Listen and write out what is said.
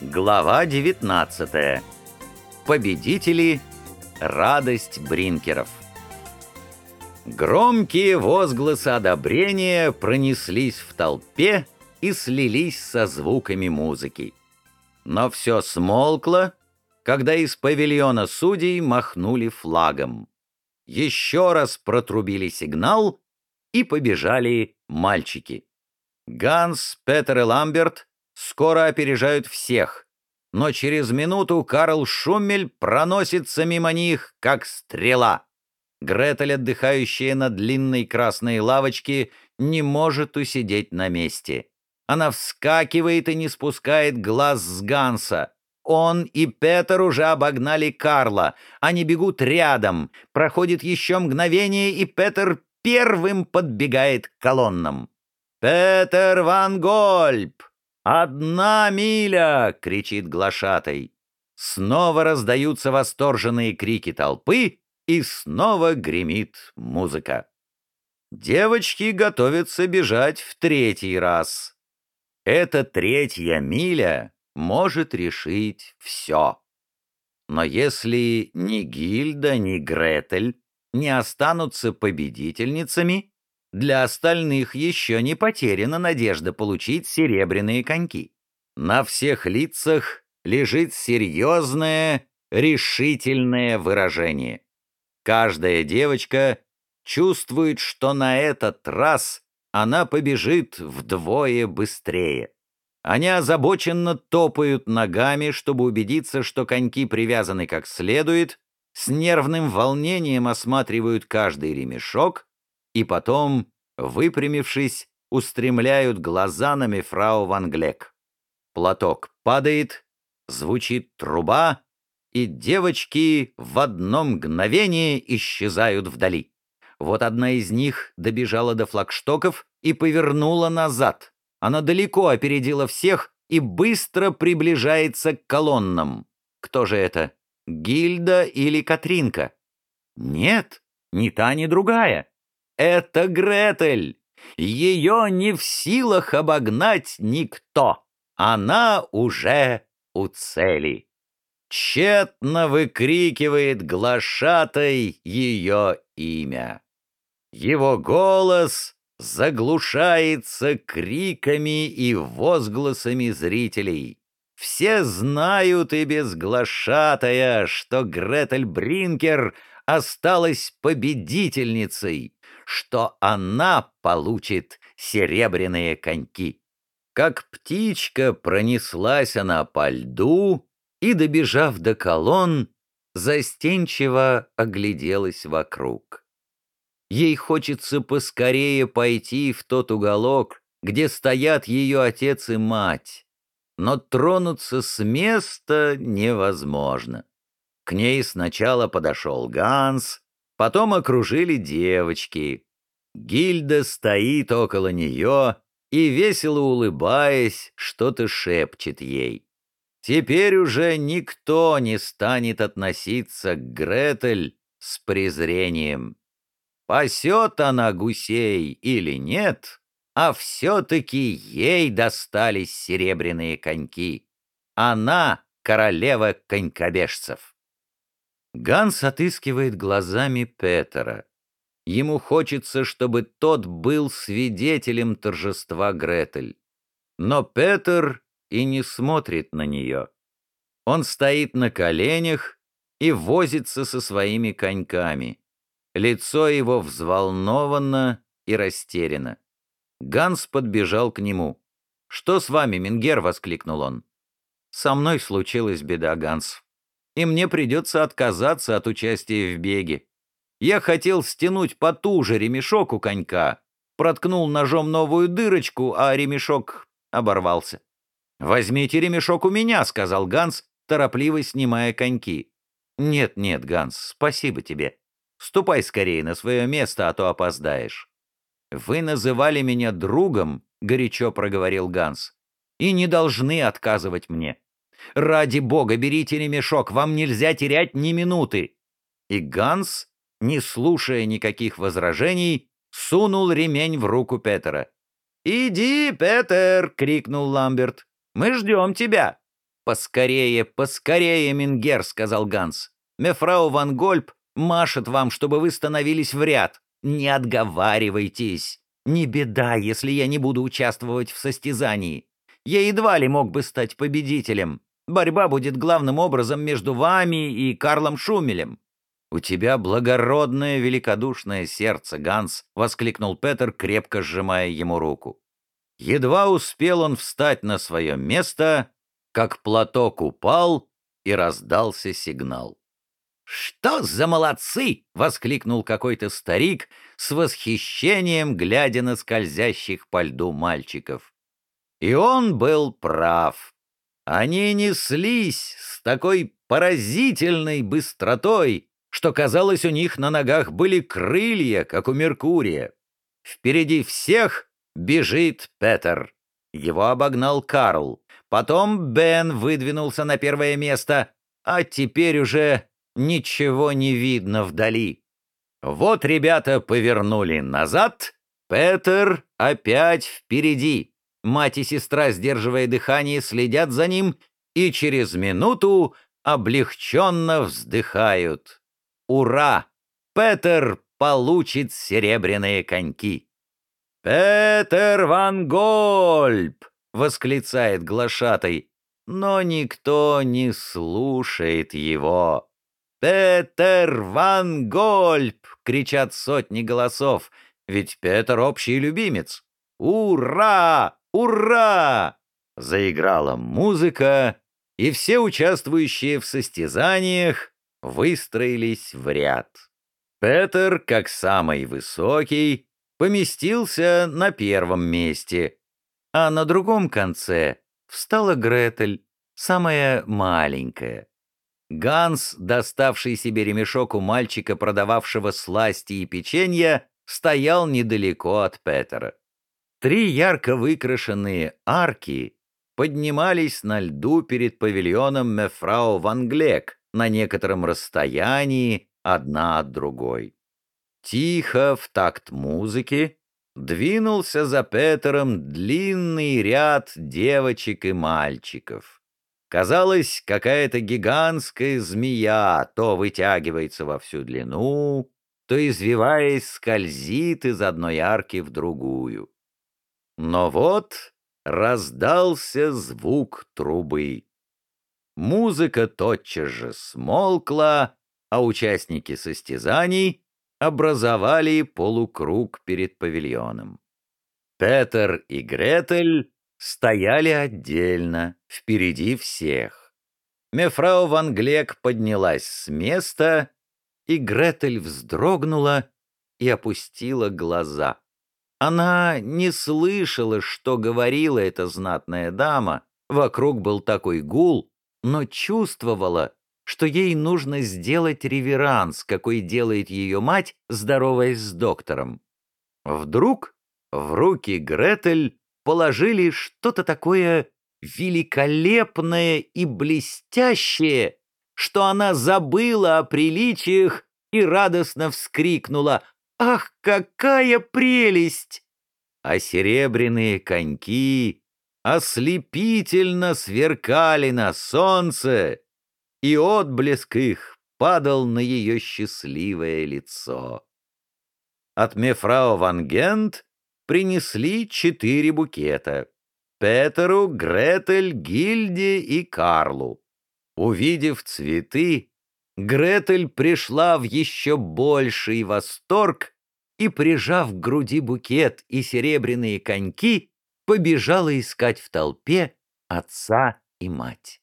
Глава 19. Победители. Радость бринкеров. Громкие возгласы одобрения пронеслись в толпе и слились со звуками музыки. Но все смолкло, когда из павильона судей махнули флагом. Еще раз протрубили сигнал, и побежали мальчики. Ганс, Петер и Ламберт скоро опережают всех, но через минуту Карл Шуммель проносится мимо них, как стрела. Гретель, отдыхающая на длинной красной лавочке, не может усидеть на месте. Она вскакивает и не спускает глаз с Ганса. Он и Петер уже обогнали Карла. Они бегут рядом. Проходит еще мгновение, и Петер первым подбегает к колоннам. «Петер Ван Гольб!» «Одна миля!» — кричит глашатай. Снова раздаются восторженные крики толпы, и снова гремит музыка. Девочки готовятся бежать в третий раз. Эта третья миля может решить все. Но если ни Гильда, ни Гретель не останутся победительницами, для остальных еще не потеряна надежда получить серебряные коньки. На всех лицах лежит серьезное, решительное выражение. Каждая девочка чувствует, что на этот раз она побежит вдвое быстрее. Они озабоченно топают ногами, чтобы убедиться, что коньки привязаны как следует, с нервным волнением осматривают каждый ремешок и потом, выпрямившись, устремляют глаза на мефрау Ван Глек. Платок падает, звучит труба, и девочки в одно мгновение исчезают вдали. Вот одна из них добежала до флагштоков и повернула назад. Она далеко опередила всех и быстро приближается к колоннам. Кто же это? Гильда или Катринка? Нет, ни та, ни другая. Это Гретель. Ее не в силах обогнать никто. Она уже у цели. Тщетно выкрикивает глашатай ее имя. Его голос заглушается криками и возгласами зрителей. Все знают и без глашатая, что Гретель Бринкер осталась победительницей, что она получит серебряные коньки. Как птичка пронеслась она по льду и, добежав до колонн, застенчиво огляделась вокруг. Ей хочется поскорее пойти в тот уголок, где стоят ее отец и мать, но тронуться с места невозможно. К ней сначала подошел Ганс, потом окружили девочки. Гильда стоит около нее и, весело улыбаясь, что-то шепчет ей. Теперь уже никто не станет относиться к Гретель с презрением. Пасет она гусей или нет, а все-таки ей достались серебряные коньки. Она — королева конькобежцев. Ганс отыскивает глазами Петера. Ему хочется, чтобы тот был свидетелем торжества Гретель. Но Петер и не смотрит на нее. Он стоит на коленях и возится со своими коньками. Лицо его взволновано и растеряно. Ганс подбежал к нему. «Что с вами, Мингер?» — воскликнул он. «Со мной случилась беда, Ганс и мне придется отказаться от участия в беге. Я хотел стянуть потуже ремешок у конька, проткнул ножом новую дырочку, а ремешок оборвался. «Возьмите ремешок у меня», — сказал Ганс, торопливо снимая коньки. «Нет, нет, Ганс, спасибо тебе. Ступай скорее на свое место, а то опоздаешь». «Вы называли меня другом», — горячо проговорил Ганс, — «и не должны отказывать мне. Ради бога, берите ремешок, вам нельзя терять ни минуты!» И Ганс, не слушая никаких возражений, сунул ремень в руку Петера. «Иди, Петер!» — крикнул Ламберт. «Мы ждем тебя!» «Поскорее, поскорее, Мингер», — сказал Ганс. «Мефрау Ван Гольб машет вам, чтобы вы становились в ряд. Не отговаривайтесь. Не беда, если я не буду участвовать в состязании. Я едва ли мог бы стать победителем. Борьба будет главным образом между вами и Карлом Шумелем. «У тебя благородное великодушное сердце, Ганс!» — воскликнул Петер, крепко сжимая ему руку. Едва успел он встать на свое место, как платок упал и раздался сигнал. «Что за молодцы!» — воскликнул какой-то старик с восхищением, глядя на скользящих по льду мальчиков. И он был прав. Они неслись с такой поразительной быстротой, что, казалось, у них на ногах были крылья, как у Меркурия. Впереди всех бежит Петер. Его обогнал Карл. Потом Бен выдвинулся на первое место, а теперь уже ничего не видно вдали. Вот ребята повернули назад, Петер опять впереди. Мать и сестра, сдерживая дыхание, следят за ним и через минуту облегченно вздыхают. Ура! Петер получит серебряные коньки. «Петер Ван Гольб!» — восклицает глашатай, но никто не слушает его. «Петер Ван Гольб!» — кричат сотни голосов, ведь Петер — общий любимец. «Ура! Ура!» Заиграла музыка, и все участвующие в состязаниях выстроились в ряд. Петер, как самый высокий, поместился на первом месте, а на другом конце встала Гретель, самая маленькая. Ганс, доставший себе ремешок у мальчика, продававшего сласти и печенье, стоял недалеко от Петера. Три ярко выкрашенные арки поднимались на льду перед павильоном Мефрау Ван Глек, на некотором расстоянии одна от другой. Тихо, в такт музыки, двинулся за Петером длинный ряд девочек и мальчиков. Казалось, какая-то гигантская змея то вытягивается во всю длину, то, извиваясь, скользит из одной арки в другую. Но вот раздался звук трубы. Музыка тотчас же смолкла, а участники состязаний образовали полукруг перед павильоном. Петер и Гретель стояли отдельно, впереди всех. Мефрау Ван Глек поднялась с места, и Гретель вздрогнула и опустила глаза. Она не слышала, что говорила эта знатная дама, вокруг был такой гул, но чувствовала, что ей нужно сделать реверанс, какой делает ее мать, здороваясь с доктором. Вдруг в руки Гретель положили что-то такое великолепное и блестящее, что она забыла о приличиях и радостно вскрикнула «Ах, какая прелесть!» А серебряные коньки ослепительно сверкали на солнце, и отблеск их падал на ее счастливое лицо. От мефрау Ван Гент принесли четыре букета — Петеру, Гретель, Гильде и Карлу. Увидев цветы, Гретель пришла в еще больший восторг и, прижав к груди букет и серебряные коньки, побежала искать в толпе отца и мать.